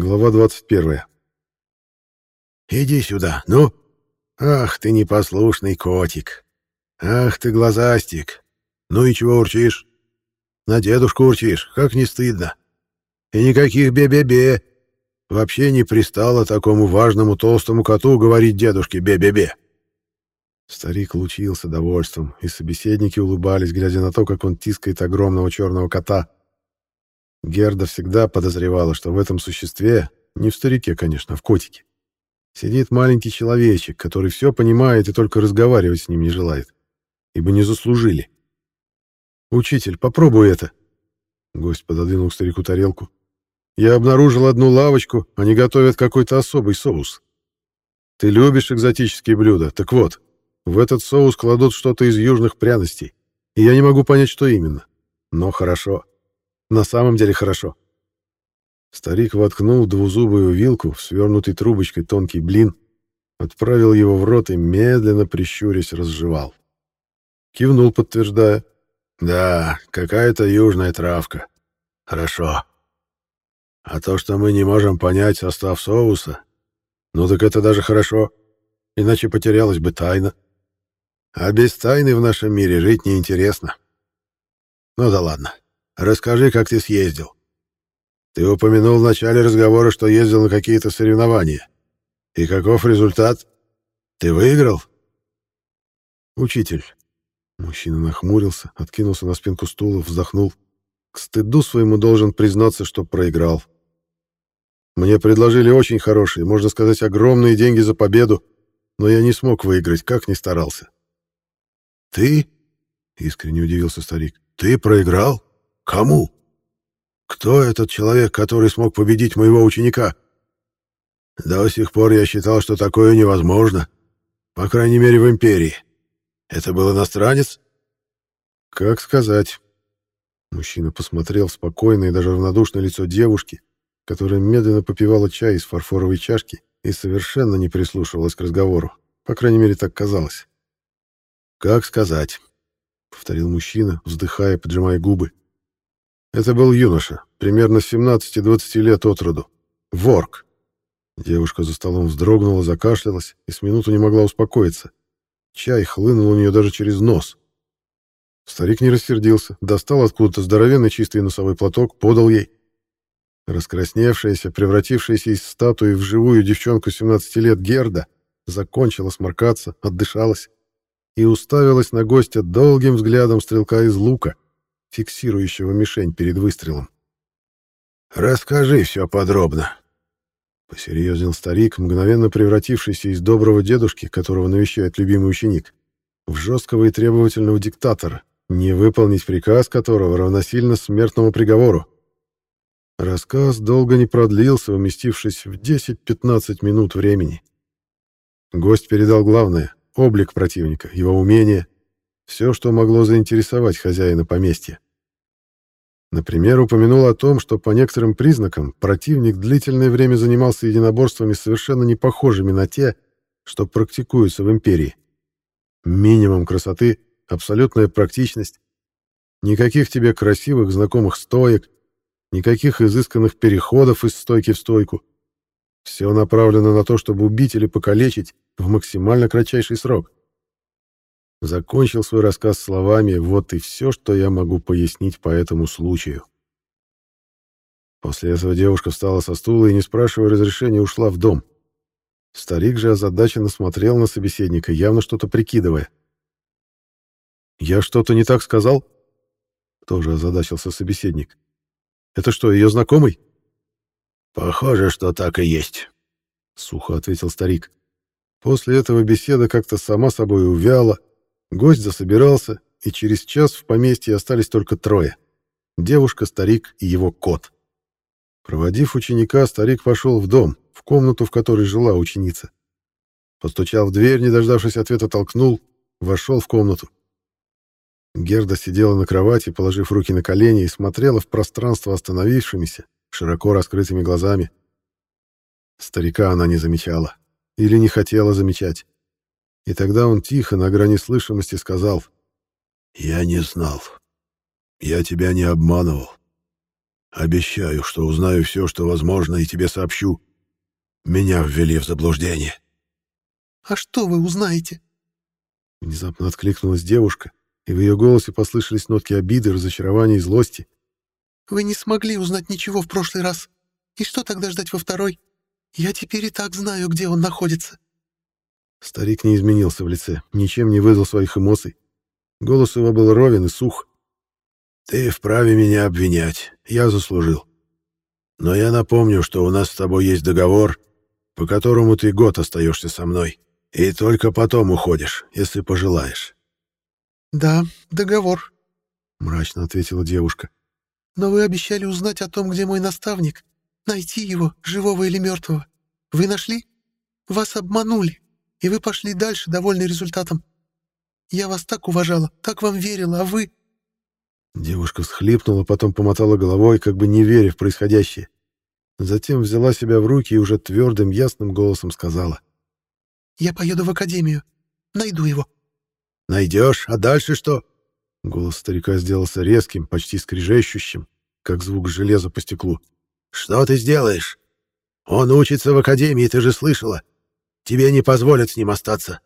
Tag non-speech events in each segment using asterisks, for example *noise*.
Глава 21. «Иди сюда, ну! Ах ты непослушный котик! Ах ты глазастик! Ну и чего урчишь? На дедушку урчишь, как не стыдно! И никаких бе-бе-бе! Вообще не пристало такому важному толстому коту говорить дедушке бе-бе-бе!» Старик лучился довольством, и собеседники улыбались, глядя на то, как он тискает огромного черного кота. Герда всегда подозревала, что в этом существе, не в старике, конечно, а в котике, сидит маленький человечек, который все понимает и только разговаривать с ним не желает, ибо не заслужили. «Учитель, попробуй это!» Гость пододвинул к старику тарелку. «Я обнаружил одну лавочку, они готовят какой-то особый соус. Ты любишь экзотические блюда, так вот, в этот соус кладут что-то из южных пряностей, и я не могу понять, что именно. Но хорошо. На самом деле хорошо. Старик воткнул двузубую вилку в свернутый трубочкой тонкий блин, отправил его в рот и, медленно прищурясь, разжевал. Кивнул, подтверждая. «Да, какая-то южная травка. Хорошо. А то, что мы не можем понять состав соуса, ну так это даже хорошо, иначе потерялась бы тайна». А без тайны в нашем мире жить неинтересно. Ну да ладно. Расскажи, как ты съездил. Ты упомянул в начале разговора, что ездил на какие-то соревнования. И каков результат? Ты выиграл? Учитель. Мужчина нахмурился, откинулся на спинку стула, вздохнул. К стыду своему должен признаться, что проиграл. Мне предложили очень хорошие, можно сказать, огромные деньги за победу, но я не смог выиграть, как ни старался. «Ты?» — искренне удивился старик. «Ты проиграл? Кому? Кто этот человек, который смог победить моего ученика?» «До сих пор я считал, что такое невозможно. По крайней мере, в Империи. Это был иностранец?» «Как сказать?» Мужчина посмотрел в спокойное и даже равнодушное лицо девушки, которая медленно попивала чай из фарфоровой чашки и совершенно не прислушивалась к разговору. По крайней мере, так казалось. «Как сказать?» — повторил мужчина, вздыхая, поджимая губы. Это был юноша, примерно 17-20 лет от роду. Ворк. Девушка за столом вздрогнула, закашлялась и с минуту не могла успокоиться. Чай хлынул у нее даже через нос. Старик не рассердился, достал откуда-то здоровенный чистый носовой платок, подал ей. Раскрасневшаяся, превратившаяся из статуи в живую девчонку 17 лет Герда, закончила сморкаться, отдышалась и уставилась на гостя долгим взглядом стрелка из лука, фиксирующего мишень перед выстрелом. «Расскажи все подробно», — посерьезнел старик, мгновенно превратившийся из доброго дедушки, которого навещает любимый ученик, в жесткого и требовательного диктатора, не выполнить приказ которого равносильно смертному приговору. Рассказ долго не продлился, уместившись в 10-15 минут времени. Гость передал главное облик противника, его умения, все, что могло заинтересовать хозяина поместья. Например, упомянул о том, что по некоторым признакам противник длительное время занимался единоборствами совершенно не похожими на те, что практикуются в империи. Минимум красоты, абсолютная практичность, никаких тебе красивых знакомых стоек, никаких изысканных переходов из стойки в стойку. Все направлено на то, чтобы убить или покалечить в максимально кратчайший срок. Закончил свой рассказ словами «Вот и все, что я могу пояснить по этому случаю». После этого девушка встала со стула и, не спрашивая разрешения, ушла в дом. Старик же озадаченно смотрел на собеседника, явно что-то прикидывая. «Я что-то не так сказал?» Тоже озадачился собеседник. «Это что, ее знакомый?» «Похоже, что так и есть», — сухо ответил старик. После этого беседа как-то сама собой увяла, гость засобирался, и через час в поместье остались только трое — девушка, старик и его кот. Проводив ученика, старик пошел в дом, в комнату, в которой жила ученица. Постучал в дверь, не дождавшись ответа, толкнул, вошел в комнату. Герда сидела на кровати, положив руки на колени, и смотрела в пространство остановившимися, широко раскрытыми глазами. Старика она не замечала. Или не хотела замечать. И тогда он тихо, на грани слышимости, сказал, «Я не знал. Я тебя не обманывал. Обещаю, что узнаю все, что возможно, и тебе сообщу. Меня ввели в заблуждение. А что вы узнаете? Внезапно откликнулась девушка, и в ее голосе послышались нотки обиды, разочарования и злости. Вы не смогли узнать ничего в прошлый раз. И что тогда ждать во второй? Я теперь и так знаю, где он находится. Старик не изменился в лице, ничем не выдал своих эмоций. Голос его был ровен и сух. «Ты вправе меня обвинять. Я заслужил. Но я напомню, что у нас с тобой есть договор, по которому ты год остаешься со мной, и только потом уходишь, если пожелаешь». «Да, договор», — мрачно ответила девушка. «Но вы обещали узнать о том, где мой наставник, найти его, живого или мертвого. Вы нашли? Вас обманули, и вы пошли дальше, довольны результатом. Я вас так уважала, так вам верила, а вы...» Девушка всхлипнула, потом помотала головой, как бы не веря в происходящее. Затем взяла себя в руки и уже твердым, ясным голосом сказала. «Я поеду в академию. Найду его». «Найдешь? А дальше что?» Голос старика сделался резким, почти скрежещущим, как звук железа по стеклу. «Что ты сделаешь? Он учится в академии, ты же слышала. Тебе не позволят с ним остаться.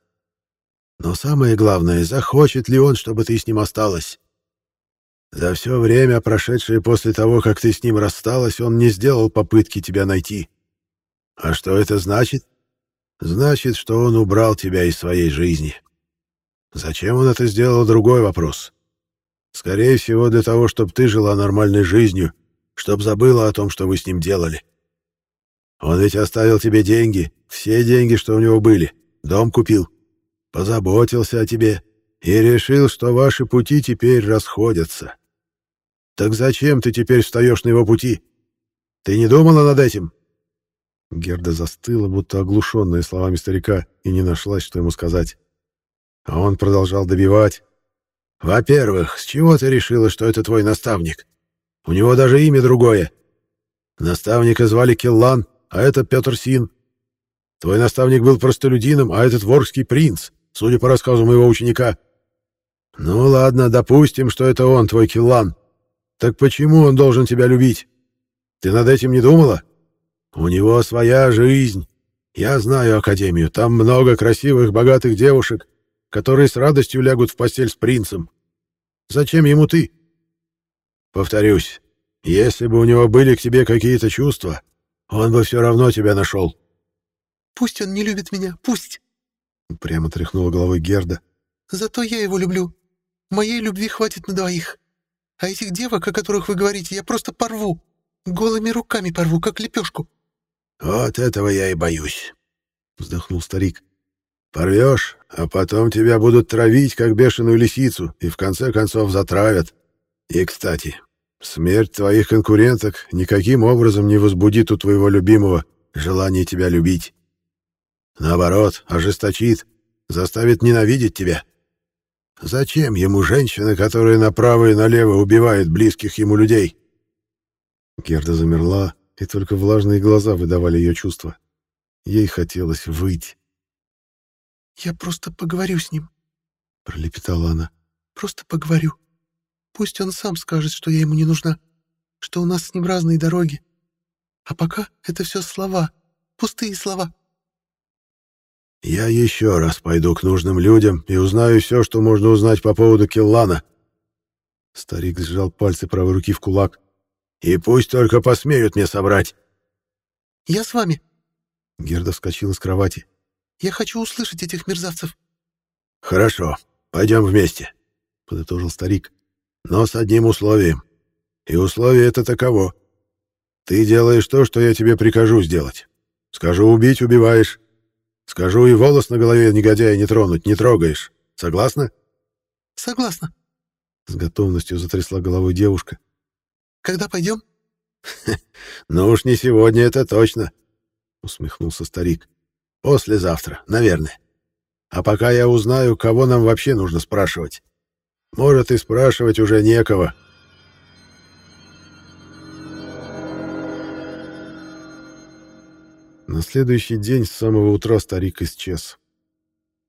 Но самое главное, захочет ли он, чтобы ты с ним осталась? За все время, прошедшее после того, как ты с ним рассталась, он не сделал попытки тебя найти. А что это значит? Значит, что он убрал тебя из своей жизни. Зачем он это сделал, другой вопрос. Скорее всего, для того, чтобы ты жила нормальной жизнью, чтобы забыла о том, что вы с ним делали. Он ведь оставил тебе деньги, все деньги, что у него были, дом купил позаботился о тебе и решил, что ваши пути теперь расходятся. Так зачем ты теперь встаешь на его пути? Ты не думала над этим?» Герда застыла, будто оглушенная словами старика, и не нашлась, что ему сказать. А он продолжал добивать. «Во-первых, с чего ты решила, что это твой наставник? У него даже имя другое. Наставника звали Келлан, а это Петр Син. Твой наставник был простолюдином, а этот ворский принц судя по рассказу моего ученика. Ну ладно, допустим, что это он, твой Киллан. Так почему он должен тебя любить? Ты над этим не думала? У него своя жизнь. Я знаю Академию, там много красивых, богатых девушек, которые с радостью лягут в постель с принцем. Зачем ему ты? Повторюсь, если бы у него были к тебе какие-то чувства, он бы все равно тебя нашел. Пусть он не любит меня, пусть. Прямо тряхнула головой Герда. «Зато я его люблю. Моей любви хватит на двоих. А этих девок, о которых вы говорите, я просто порву. Голыми руками порву, как лепешку». «Вот этого я и боюсь», — вздохнул старик. «Порвешь, а потом тебя будут травить, как бешеную лисицу, и в конце концов затравят. И, кстати, смерть твоих конкуренток никаким образом не возбудит у твоего любимого желание тебя любить. Наоборот, ожесточит, заставит ненавидеть тебя. Зачем ему женщина, которая направо и налево убивает близких ему людей? Герда замерла, и только влажные глаза выдавали ее чувства. Ей хотелось выйти. «Я просто поговорю с ним», — пролепетала она. «Просто поговорю. Пусть он сам скажет, что я ему не нужна, что у нас с ним разные дороги. А пока это все слова, пустые слова». Я еще раз пойду к нужным людям и узнаю все, что можно узнать по поводу Киллана. Старик сжал пальцы правой руки в кулак. И пусть только посмеют мне собрать. Я с вами. Герда вскочила с кровати. Я хочу услышать этих мерзавцев. Хорошо, пойдем вместе, подытожил старик. Но с одним условием. И условие это таково. Ты делаешь то, что я тебе прикажу сделать. Скажу убить — убиваешь. Скажу, и волос на голове негодяя не тронуть, не трогаешь. Согласна? Согласна. С готовностью затрясла головой девушка. Когда пойдем? *laughs* Ну уж не сегодня, это точно. Усмехнулся старик. Послезавтра, наверное. А пока я узнаю, кого нам вообще нужно спрашивать. Может, и спрашивать уже некого. На следующий день с самого утра старик исчез.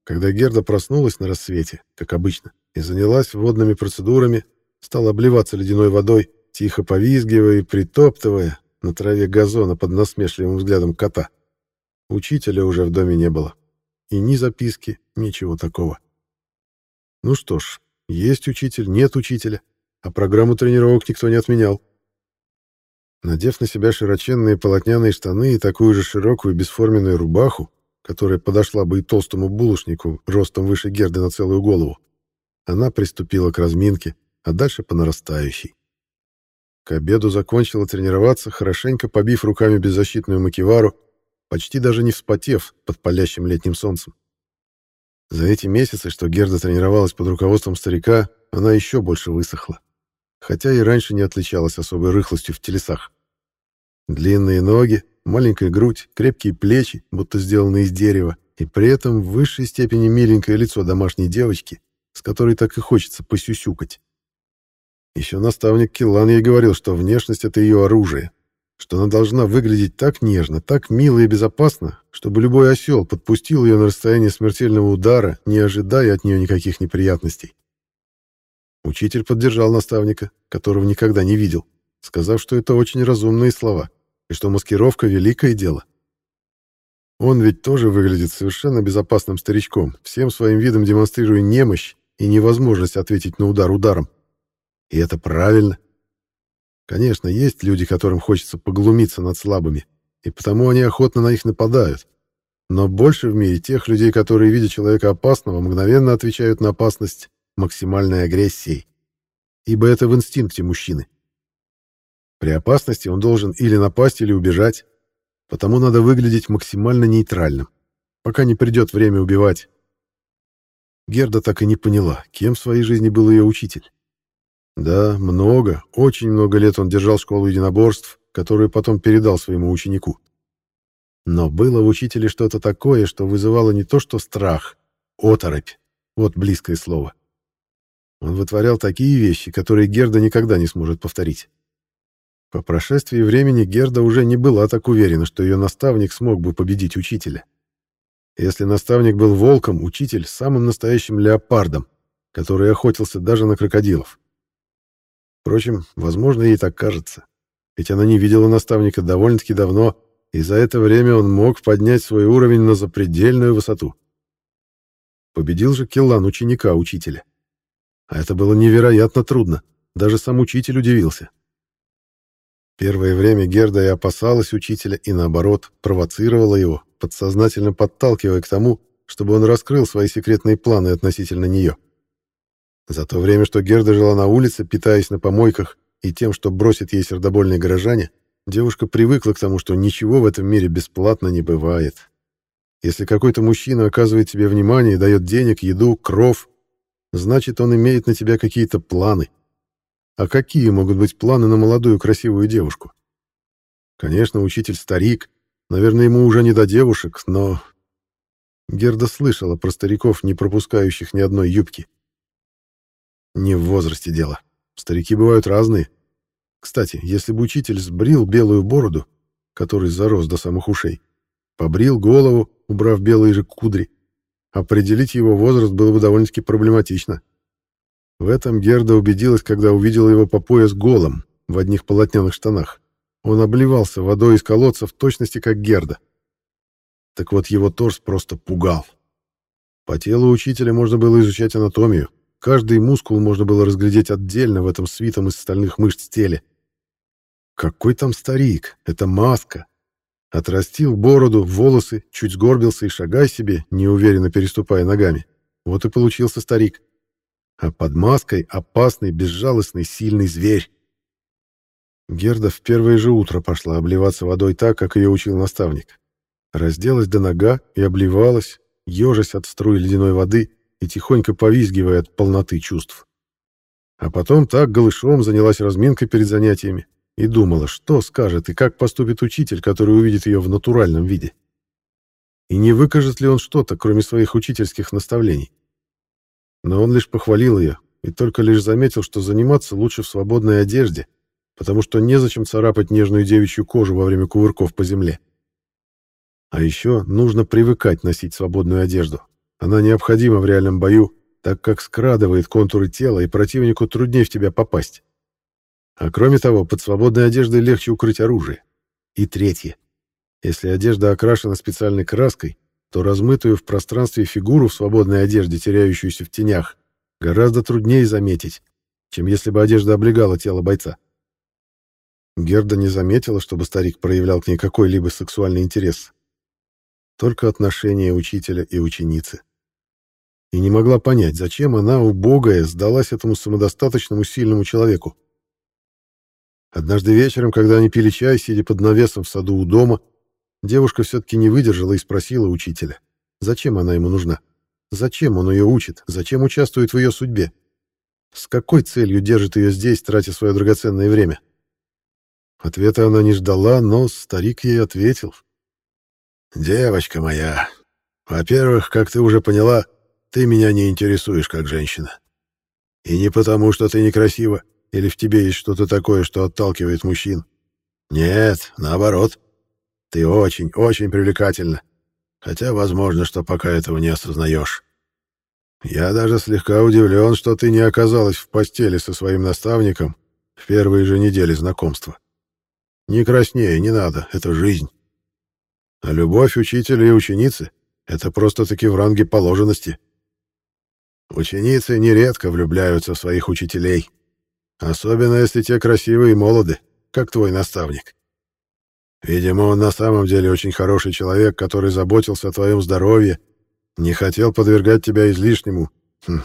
Когда Герда проснулась на рассвете, как обычно, и занялась водными процедурами, стала обливаться ледяной водой, тихо повизгивая и притоптывая на траве газона под насмешливым взглядом кота. Учителя уже в доме не было. И ни записки, ничего такого. Ну что ж, есть учитель, нет учителя, а программу тренировок никто не отменял. Надев на себя широченные полотняные штаны и такую же широкую бесформенную рубаху, которая подошла бы и толстому булочнику ростом выше Герды на целую голову, она приступила к разминке, а дальше по нарастающей. К обеду закончила тренироваться, хорошенько побив руками беззащитную макевару, почти даже не вспотев под палящим летним солнцем. За эти месяцы, что Герда тренировалась под руководством старика, она еще больше высохла, хотя и раньше не отличалась особой рыхлостью в телесах. Длинные ноги, маленькая грудь, крепкие плечи, будто сделанные из дерева, и при этом в высшей степени миленькое лицо домашней девочки, с которой так и хочется посюсюкать. Еще наставник Киллан ей говорил, что внешность — это ее оружие, что она должна выглядеть так нежно, так мило и безопасно, чтобы любой осел подпустил ее на расстояние смертельного удара, не ожидая от нее никаких неприятностей. Учитель поддержал наставника, которого никогда не видел, сказав, что это очень разумные слова, и что маскировка — великое дело. Он ведь тоже выглядит совершенно безопасным старичком, всем своим видом демонстрируя немощь и невозможность ответить на удар ударом. И это правильно. Конечно, есть люди, которым хочется поглумиться над слабыми, и потому они охотно на них нападают. Но больше в мире тех людей, которые, видя человека опасного, мгновенно отвечают на опасность максимальной агрессией. Ибо это в инстинкте мужчины. При опасности он должен или напасть, или убежать, потому надо выглядеть максимально нейтральным, пока не придет время убивать. Герда так и не поняла, кем в своей жизни был ее учитель. Да, много, очень много лет он держал школу единоборств, которую потом передал своему ученику. Но было в учителе что-то такое, что вызывало не то что страх, оторопь, вот близкое слово. Он вытворял такие вещи, которые Герда никогда не сможет повторить. По прошествии времени Герда уже не была так уверена, что ее наставник смог бы победить учителя. Если наставник был волком, учитель — самым настоящим леопардом, который охотился даже на крокодилов. Впрочем, возможно, ей так кажется. Ведь она не видела наставника довольно-таки давно, и за это время он мог поднять свой уровень на запредельную высоту. Победил же Келлан ученика учителя. А это было невероятно трудно. Даже сам учитель удивился. Первое время Герда и опасалась учителя, и наоборот, провоцировала его, подсознательно подталкивая к тому, чтобы он раскрыл свои секретные планы относительно нее. За то время, что Герда жила на улице, питаясь на помойках и тем, что бросит ей сердобольные горожане, девушка привыкла к тому, что ничего в этом мире бесплатно не бывает. Если какой-то мужчина оказывает тебе внимание и дает денег, еду, кров, значит, он имеет на тебя какие-то планы. А какие могут быть планы на молодую красивую девушку? Конечно, учитель старик, наверное, ему уже не до девушек, но... Герда слышала про стариков, не пропускающих ни одной юбки. Не в возрасте дело. Старики бывают разные. Кстати, если бы учитель сбрил белую бороду, который зарос до самых ушей, побрил голову, убрав белые же кудри, определить его возраст было бы довольно-таки проблематично. В этом Герда убедилась, когда увидела его по пояс голым, в одних полотняных штанах. Он обливался водой из колодца в точности как Герда. Так вот, его торс просто пугал. По телу учителя можно было изучать анатомию, Каждый мускул можно было разглядеть отдельно в этом свитом из стальных мышц теле. Какой там старик? Это маска. Отрастил бороду, волосы, чуть сгорбился и шагай себе, неуверенно переступая ногами. Вот и получился старик. А под маской опасный, безжалостный, сильный зверь. Герда в первое же утро пошла обливаться водой так, как ее учил наставник. Разделась до нога и обливалась, ежась от струй ледяной воды, и тихонько повизгивая от полноты чувств. А потом так голышом занялась разминкой перед занятиями и думала, что скажет и как поступит учитель, который увидит ее в натуральном виде. И не выкажет ли он что-то, кроме своих учительских наставлений. Но он лишь похвалил ее и только лишь заметил, что заниматься лучше в свободной одежде, потому что незачем царапать нежную девичью кожу во время кувырков по земле. А еще нужно привыкать носить свободную одежду, она необходима в реальном бою, так как скрадывает контуры тела, и противнику труднее в тебя попасть. А кроме того, под свободной одеждой легче укрыть оружие. И третье. Если одежда окрашена специальной краской, то размытую в пространстве фигуру в свободной одежде, теряющуюся в тенях, гораздо труднее заметить, чем если бы одежда облегала тело бойца. Герда не заметила, чтобы старик проявлял к ней какой-либо сексуальный интерес. Только отношения учителя и ученицы. И не могла понять, зачем она, убогая, сдалась этому самодостаточному сильному человеку. Однажды вечером, когда они пили чай, сидя под навесом в саду у дома, девушка все-таки не выдержала и спросила учителя, зачем она ему нужна, зачем он ее учит, зачем участвует в ее судьбе, с какой целью держит ее здесь, тратя свое драгоценное время. Ответа она не ждала, но старик ей ответил. «Девочка моя, во-первых, как ты уже поняла, ты меня не интересуешь как женщина. И не потому, что ты некрасива, или в тебе есть что-то такое, что отталкивает мужчин. Нет, наоборот. Ты очень, очень привлекательна. Хотя, возможно, что пока этого не осознаешь. Я даже слегка удивлен, что ты не оказалась в постели со своим наставником в первые же недели знакомства. Не краснее, не надо, это жизнь. А любовь учителя и ученицы — это просто-таки в ранге положенности. Ученицы нередко влюбляются в своих учителей, особенно если те красивые и молоды, как твой наставник. Видимо, он на самом деле очень хороший человек, который заботился о твоем здоровье, не хотел подвергать тебя излишнему хм,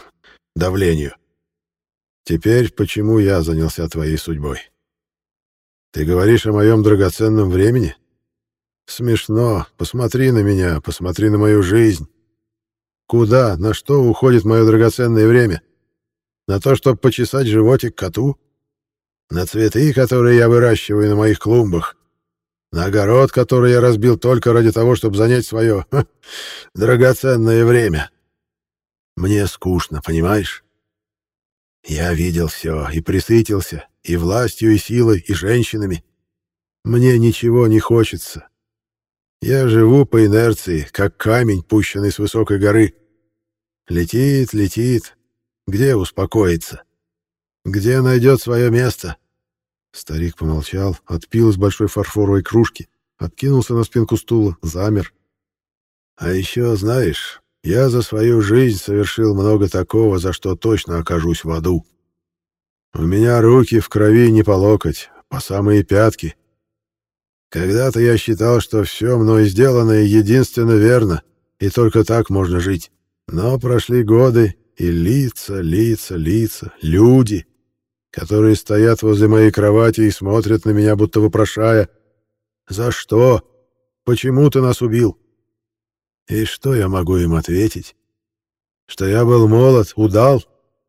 давлению. Теперь почему я занялся твоей судьбой? Ты говоришь о моем драгоценном времени? Смешно. Посмотри на меня, посмотри на мою жизнь. Куда, на что уходит мое драгоценное время? На то, чтобы почесать животик коту? На цветы, которые я выращиваю на моих клумбах? На огород, который я разбил только ради того, чтобы занять свое *laughs* ха, драгоценное время? Мне скучно, понимаешь? Я видел все и присытился, и властью, и силой, и женщинами. Мне ничего не хочется. Я живу по инерции, как камень, пущенный с высокой горы. Летит, летит. Где успокоится? Где найдет свое место? Старик помолчал, отпил из большой фарфоровой кружки, откинулся на спинку стула, замер. А еще, знаешь, я за свою жизнь совершил много такого, за что точно окажусь в аду. У меня руки в крови не по локоть, по самые пятки. Когда-то я считал, что все мной сделанное единственно верно, и только так можно жить. Но прошли годы, и лица, лица, лица, люди, которые стоят возле моей кровати и смотрят на меня, будто вопрошая, «За что? Почему ты нас убил?» И что я могу им ответить? Что я был молод, удал,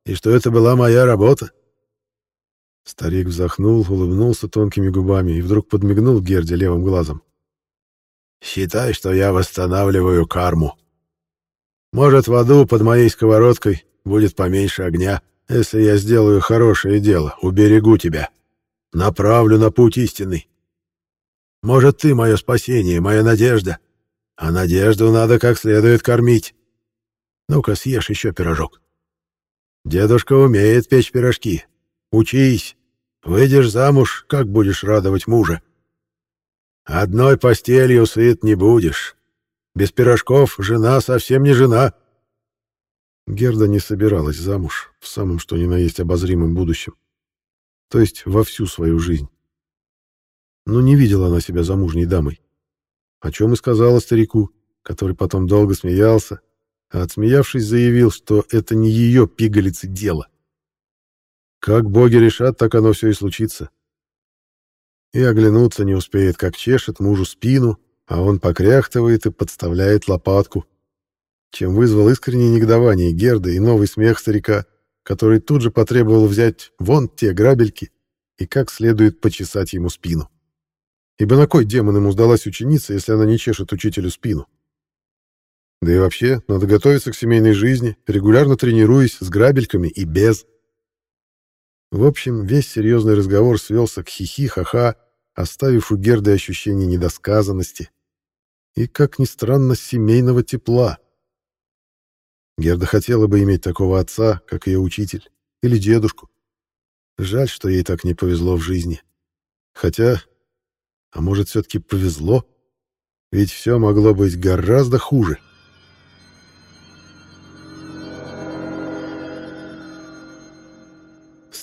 и что это была моя работа? Старик вздохнул, улыбнулся тонкими губами и вдруг подмигнул Герде левым глазом. «Считай, что я восстанавливаю карму. Может, в аду под моей сковородкой будет поменьше огня, если я сделаю хорошее дело, уберегу тебя, направлю на путь истинный. Может, ты мое спасение, моя надежда, а надежду надо как следует кормить. Ну-ка, съешь еще пирожок. Дедушка умеет печь пирожки, Учись. Выйдешь замуж, как будешь радовать мужа. Одной постелью сыт не будешь. Без пирожков жена совсем не жена. Герда не собиралась замуж в самом что ни на есть обозримом будущем. То есть во всю свою жизнь. Но не видела она себя замужней дамой. О чем и сказала старику, который потом долго смеялся, а отсмеявшись заявил, что это не ее пигалицы дело. Как боги решат, так оно все и случится. И оглянуться не успеет, как чешет мужу спину, а он покряхтывает и подставляет лопатку, чем вызвал искреннее негодование Герды и новый смех старика, который тут же потребовал взять вон те грабельки и как следует почесать ему спину. Ибо на кой демон ему сдалась ученица, если она не чешет учителю спину? Да и вообще, надо готовиться к семейной жизни, регулярно тренируясь с грабельками и без. В общем, весь серьезный разговор свелся к хихи-ха-ха, оставив у Герды ощущение недосказанности и, как ни странно, семейного тепла. Герда хотела бы иметь такого отца, как ее учитель, или дедушку. Жаль, что ей так не повезло в жизни. Хотя, а может, все-таки повезло? Ведь все могло быть гораздо хуже.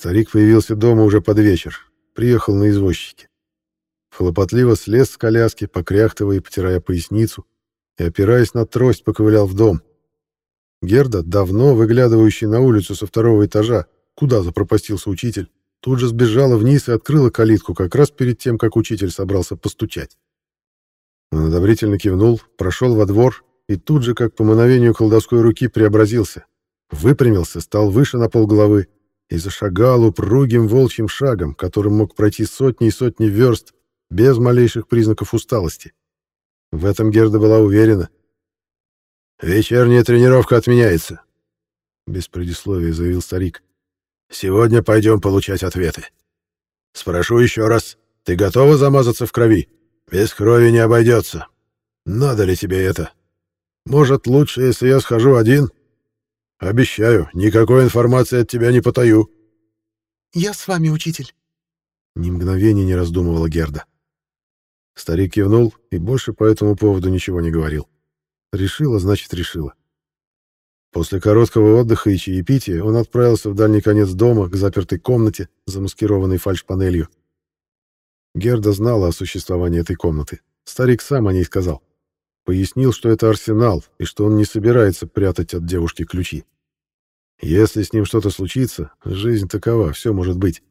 Старик появился дома уже под вечер. Приехал на извозчике. Хлопотливо слез с коляски, покряхтывая и потирая поясницу, и, опираясь на трость, поковылял в дом. Герда, давно выглядывающая на улицу со второго этажа, куда запропастился учитель, тут же сбежала вниз и открыла калитку как раз перед тем, как учитель собрался постучать. Он одобрительно кивнул, прошел во двор и тут же, как по мановению колдовской руки, преобразился. Выпрямился, стал выше на полголовы и зашагал упругим волчьим шагом, которым мог пройти сотни и сотни верст без малейших признаков усталости. В этом Герда была уверена. «Вечерняя тренировка отменяется», — без предисловия заявил старик. «Сегодня пойдем получать ответы. Спрошу еще раз, ты готова замазаться в крови? Без крови не обойдется. Надо ли тебе это? Может, лучше, если я схожу один? Обещаю, никакой информации от тебя не потаю». «Я с вами, учитель», — ни мгновения не раздумывала Герда. Старик кивнул и больше по этому поводу ничего не говорил. Решила, значит, решила. После короткого отдыха и чаепития он отправился в дальний конец дома, к запертой комнате, замаскированной фальшпанелью. Герда знала о существовании этой комнаты. Старик сам о ней сказал. Пояснил, что это арсенал, и что он не собирается прятать от девушки ключи. Если с ним что-то случится, жизнь такова, все может быть.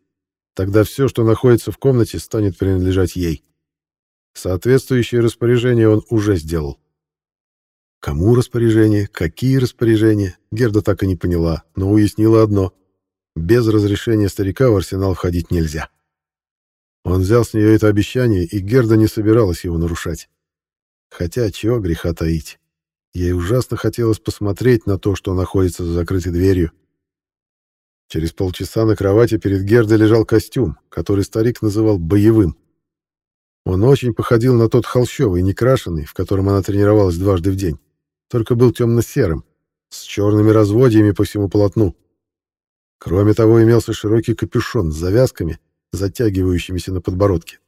Тогда все, что находится в комнате, станет принадлежать ей. Соответствующее распоряжение он уже сделал. Кому распоряжение, какие распоряжения, Герда так и не поняла, но уяснила одно. Без разрешения старика в арсенал входить нельзя. Он взял с нее это обещание, и Герда не собиралась его нарушать. Хотя, чего греха таить. Ей ужасно хотелось посмотреть на то, что находится за закрытой дверью. Через полчаса на кровати перед Гердой лежал костюм, который старик называл боевым. Он очень походил на тот холщовый, некрашенный, в котором она тренировалась дважды в день, только был темно-серым, с черными разводьями по всему полотну. Кроме того, имелся широкий капюшон с завязками, затягивающимися на подбородке.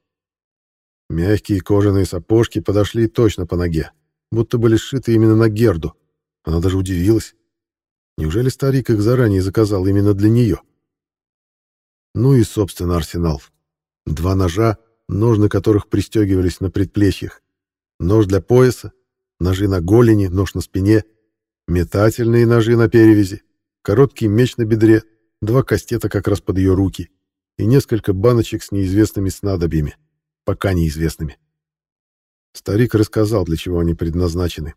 Мягкие кожаные сапожки подошли точно по ноге, будто были сшиты именно на Герду. Она даже удивилась. Неужели старик их заранее заказал именно для нее? Ну и, собственно, арсенал. Два ножа, ножны которых пристегивались на предплечьях, нож для пояса, ножи на голени, нож на спине, метательные ножи на перевязи, короткий меч на бедре, два кастета как раз под ее руки и несколько баночек с неизвестными снадобьями, пока неизвестными. Старик рассказал, для чего они предназначены.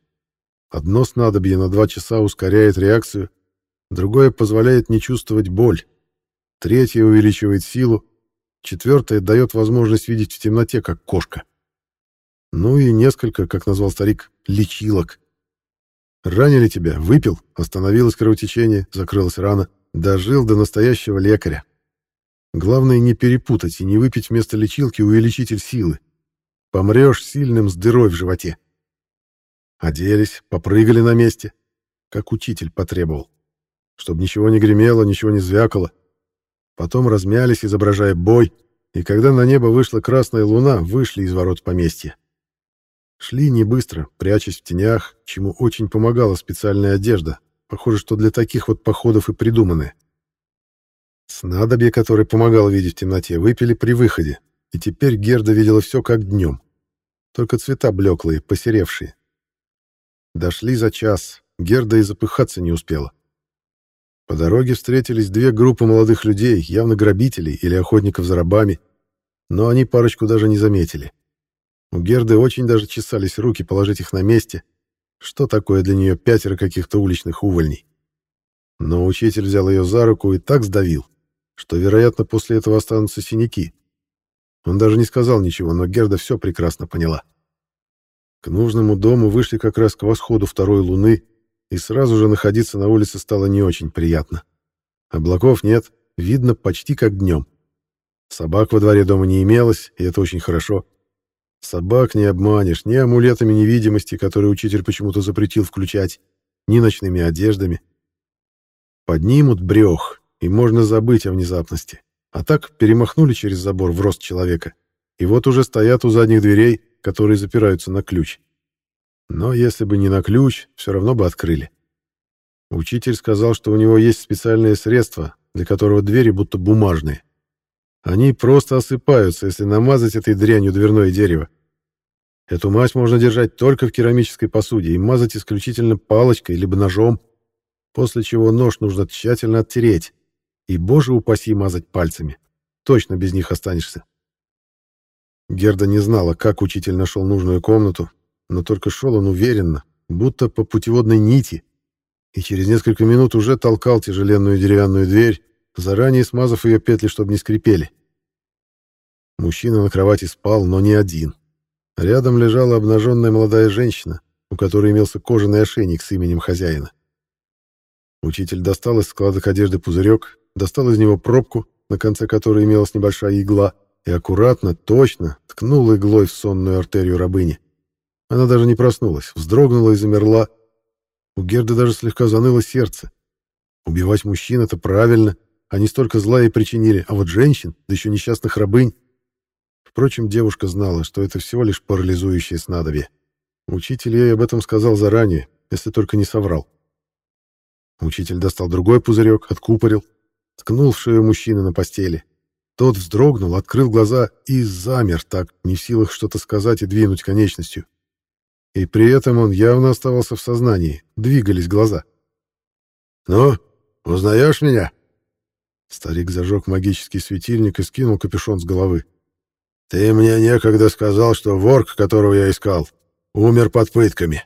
Одно снадобье на два часа ускоряет реакцию, другое позволяет не чувствовать боль, третье увеличивает силу, Четвертое дает возможность видеть в темноте, как кошка. Ну и несколько, как назвал старик, лечилок. Ранили тебя, выпил, остановилось кровотечение, закрылась рана, дожил до настоящего лекаря. Главное не перепутать и не выпить вместо лечилки увеличитель силы. Помрешь сильным с дырой в животе. Оделись, попрыгали на месте, как учитель потребовал. Чтобы ничего не гремело, ничего не звякало. Потом размялись, изображая бой, и когда на небо вышла красная луна, вышли из ворот поместья. Шли не быстро, прячась в тенях, чему очень помогала специальная одежда. Похоже, что для таких вот походов и придуманы. Снадобье, которое помогало видеть в темноте, выпили при выходе, и теперь Герда видела все как днем. Только цвета блеклые, посеревшие. Дошли за час, Герда и запыхаться не успела. По дороге встретились две группы молодых людей, явно грабителей или охотников за рабами, но они парочку даже не заметили. У Герды очень даже чесались руки положить их на месте. Что такое для нее пятеро каких-то уличных увольней? Но учитель взял ее за руку и так сдавил, что, вероятно, после этого останутся синяки. Он даже не сказал ничего, но Герда все прекрасно поняла. К нужному дому вышли как раз к восходу второй луны, и сразу же находиться на улице стало не очень приятно. Облаков нет, видно почти как днем. Собак во дворе дома не имелось, и это очень хорошо. Собак не обманешь ни амулетами невидимости, которые учитель почему-то запретил включать, ни ночными одеждами. Поднимут брех, и можно забыть о внезапности. А так перемахнули через забор в рост человека. И вот уже стоят у задних дверей, которые запираются на ключ. Но если бы не на ключ, все равно бы открыли. Учитель сказал, что у него есть специальное средство, для которого двери будто бумажные. Они просто осыпаются, если намазать этой дрянью дверное дерево. Эту мазь можно держать только в керамической посуде и мазать исключительно палочкой либо ножом, после чего нож нужно тщательно оттереть. И, боже упаси, мазать пальцами. Точно без них останешься. Герда не знала, как учитель нашел нужную комнату, но только шел он уверенно, будто по путеводной нити, и через несколько минут уже толкал тяжеленную деревянную дверь, заранее смазав ее петли, чтобы не скрипели. Мужчина на кровати спал, но не один. Рядом лежала обнаженная молодая женщина, у которой имелся кожаный ошейник с именем хозяина. Учитель достал из складок одежды пузырек, достал из него пробку, на конце которой имелась небольшая игла, и аккуратно, точно ткнул иглой в сонную артерию рабыни. Она даже не проснулась, вздрогнула и замерла. У Герды даже слегка заныло сердце. Убивать мужчин — это правильно, они столько зла ей причинили, а вот женщин, да еще несчастных рабынь... Впрочем, девушка знала, что это всего лишь парализующее снадобье. Учитель ей об этом сказал заранее, если только не соврал. Учитель достал другой пузырек, откупорил, ткнул в шею мужчины на постели. Тот вздрогнул, открыл глаза и замер так, не в силах что-то сказать и двинуть конечностью. И при этом он явно оставался в сознании, двигались глаза. «Ну, узнаешь меня?» Старик зажег магический светильник и скинул капюшон с головы. «Ты мне некогда сказал, что ворк, которого я искал, умер под пытками.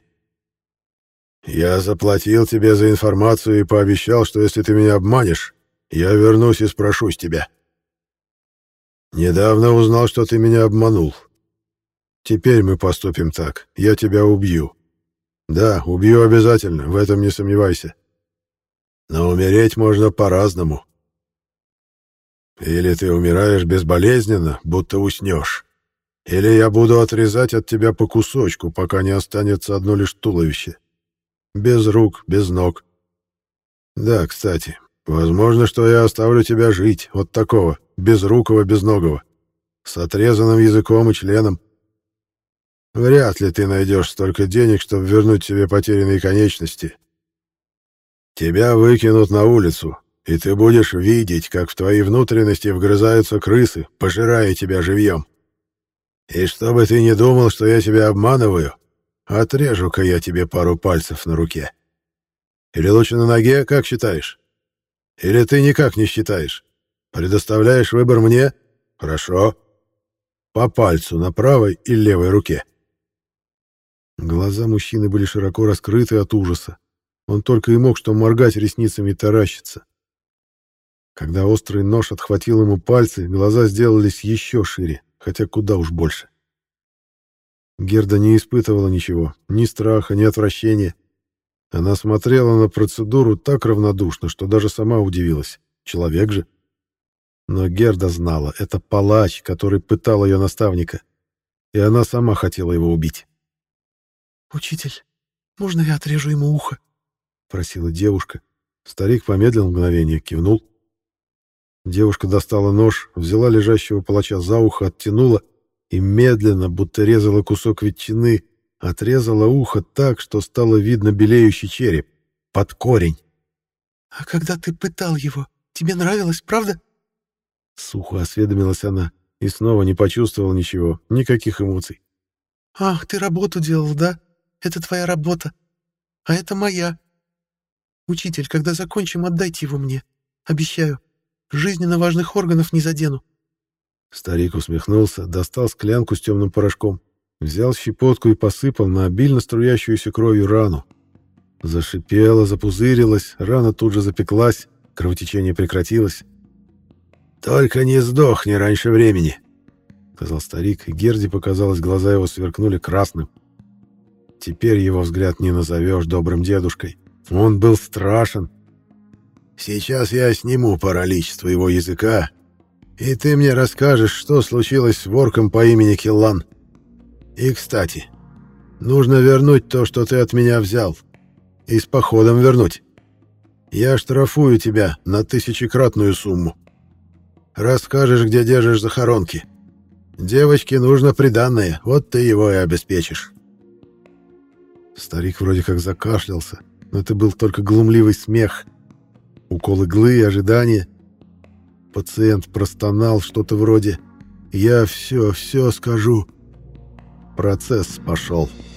Я заплатил тебе за информацию и пообещал, что если ты меня обманешь, я вернусь и спрошу с тебя. Недавно узнал, что ты меня обманул. Теперь мы поступим так. Я тебя убью. Да, убью обязательно, в этом не сомневайся. Но умереть можно по-разному. Или ты умираешь безболезненно, будто уснешь. Или я буду отрезать от тебя по кусочку, пока не останется одно лишь туловище. Без рук, без ног. Да, кстати, возможно, что я оставлю тебя жить, вот такого, безрукого, безногого, с отрезанным языком и членом. Вряд ли ты найдешь столько денег, чтобы вернуть себе потерянные конечности. Тебя выкинут на улицу, и ты будешь видеть, как в твои внутренности вгрызаются крысы, пожирая тебя живьем. И чтобы ты не думал, что я тебя обманываю, отрежу-ка я тебе пару пальцев на руке. Или лучше на ноге, как считаешь? Или ты никак не считаешь? Предоставляешь выбор мне? Хорошо. По пальцу на правой и левой руке. Глаза мужчины были широко раскрыты от ужаса. Он только и мог что моргать ресницами и таращиться. Когда острый нож отхватил ему пальцы, глаза сделались еще шире, хотя куда уж больше. Герда не испытывала ничего, ни страха, ни отвращения. Она смотрела на процедуру так равнодушно, что даже сама удивилась. Человек же. Но Герда знала, это палач, который пытал ее наставника. И она сама хотела его убить. «Учитель, можно я отрежу ему ухо?» — просила девушка. Старик помедлил мгновение, кивнул. Девушка достала нож, взяла лежащего палача за ухо, оттянула и медленно, будто резала кусок ветчины, отрезала ухо так, что стало видно белеющий череп. Под корень. «А когда ты пытал его, тебе нравилось, правда?» Сухо осведомилась она и снова не почувствовала ничего, никаких эмоций. «Ах, ты работу делал, да? Это твоя работа. А это моя. Учитель, когда закончим, отдайте его мне. Обещаю. Жизненно важных органов не задену. Старик усмехнулся, достал склянку с темным порошком, взял щепотку и посыпал на обильно струящуюся кровью рану. Зашипела, запузырилась, рана тут же запеклась, кровотечение прекратилось. «Только не сдохни раньше времени», — сказал старик, и Герди показалось, глаза его сверкнули красным. Теперь его взгляд не назовешь добрым дедушкой. Он был страшен, Сейчас я сниму паралич с твоего языка, и ты мне расскажешь, что случилось с ворком по имени Киллан. И, кстати, нужно вернуть то, что ты от меня взял. И с походом вернуть. Я штрафую тебя на тысячекратную сумму. Расскажешь, где держишь захоронки. Девочке нужно приданное, вот ты его и обеспечишь». Старик вроде как закашлялся, но это был только глумливый смех. Укол иглы и ожидание — Пациент простонал что-то вроде «Я все, все скажу». Процесс пошел. «Процесс пошел».